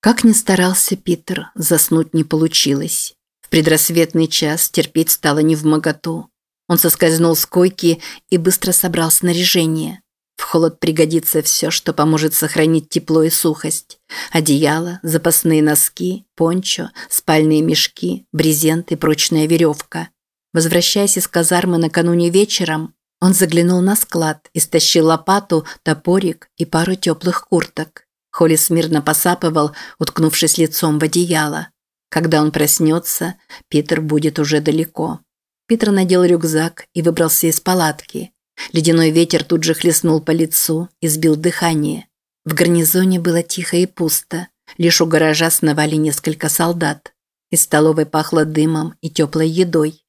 Как ни старался Питер, заснуть не получилось. В предрассветный час терпеть стало не в моготу. Он соскользнул с койки и быстро собрал снаряжение. В холод пригодится все, что поможет сохранить тепло и сухость. Одеяло, запасные носки, пончо, спальные мешки, брезент и прочная веревка. Возвращаясь из казармы накануне вечером, он заглянул на склад и стащил лопату, топорик и пару теплых курток. Холли смирно посапывал, уткнувшись лицом в одеяло. Когда он проснется, Питер будет уже далеко. Питер надел рюкзак и выбрался из палатки. Ледяной ветер тут же хлестнул по лицу и сбил дыхание. В гарнизоне было тихо и пусто. Лишь у гаража сновали несколько солдат. Из столовой пахло дымом и теплой едой.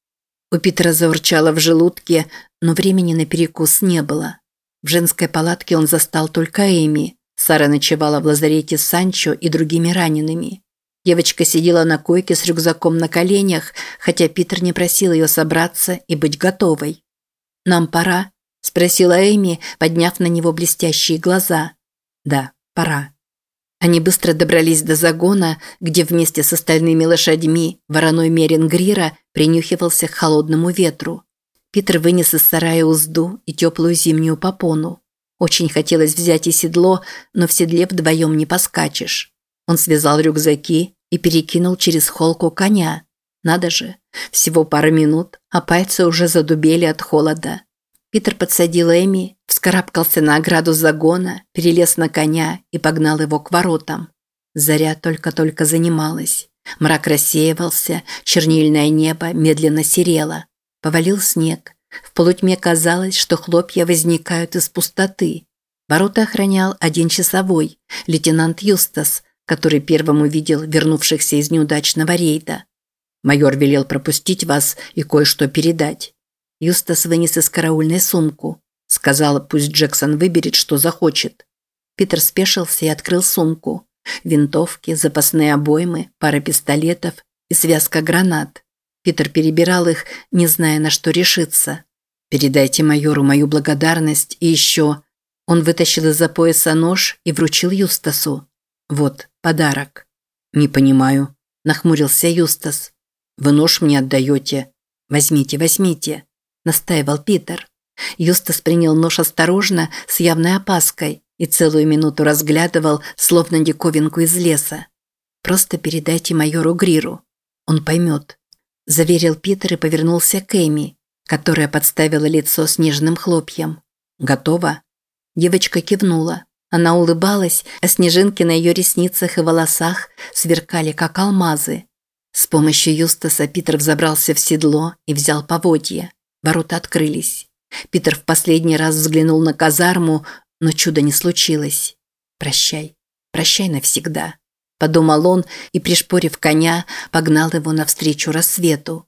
У Питера заурчало в желудке, но времени на перекус не было. В женской палатке он застал только Эми. Сара ночевала в лазарете с Санчо и другими ранеными. Девочка сидела на койке с рюкзаком на коленях, хотя Питер не просил ее собраться и быть готовой. «Нам пора?» – спросила Эми, подняв на него блестящие глаза. «Да, пора». Они быстро добрались до загона, где вместе с остальными лошадьми вороной мерин Грира принюхивался к холодному ветру. Питер вынес из сарая узду и теплую зимнюю попону. Очень хотелось взять и седло, но в седле вдвоем не поскачешь. Он связал рюкзаки и перекинул через холку коня. Надо же, всего пару минут, а пальцы уже задубели от холода. Питер подсадил Эми, вскарабкался на ограду загона, перелез на коня и погнал его к воротам. Заря только-только занималась. Мрак рассеивался, чернильное небо медленно серело. Повалил снег, в полутьме казалось, что хлопья возникают из пустоты. Ворота охранял один часовой, лейтенант Юстас, который первым увидел вернувшихся из неудачного рейда. Майор велел пропустить вас и кое-что передать. Юстас вынес из караульной сумку. Сказал, пусть Джексон выберет, что захочет. Питер спешился и открыл сумку. Винтовки, запасные обоймы, пара пистолетов и связка гранат. Питер перебирал их, не зная, на что решиться. «Передайте майору мою благодарность и еще...» Он вытащил из-за пояса нож и вручил Юстасу. «Вот, подарок». «Не понимаю», – нахмурился Юстас. «Вы нож мне отдаете?» «Возьмите, возьмите», – настаивал Питер. Юстас принял нож осторожно, с явной опаской, и целую минуту разглядывал, словно диковинку из леса. «Просто передайте майору Гриру. Он поймет» заверил Питер и повернулся к Эми, которая подставила лицо снежным хлопьям. «Готово?» Девочка кивнула. Она улыбалась, а снежинки на ее ресницах и волосах сверкали, как алмазы. С помощью Юстаса Питер взобрался в седло и взял поводья. Ворота открылись. Питер в последний раз взглянул на казарму, но чуда не случилось. «Прощай, прощай навсегда» подумал он и, пришпорив коня, погнал его навстречу рассвету.